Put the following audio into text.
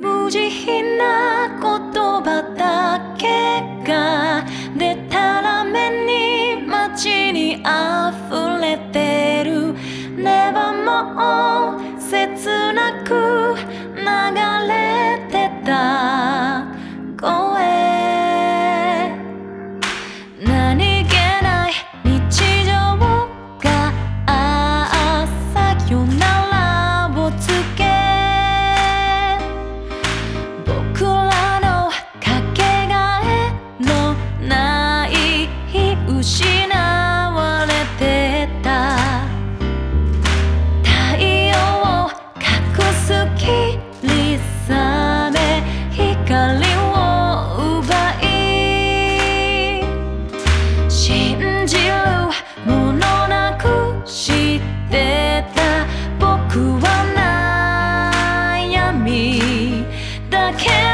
無慈悲な言葉だけがでたらめに街に溢れてる。Nevermore 失われてた。太陽を隠す霧雨光を奪い信じるものなくしてた。僕は悩みだけ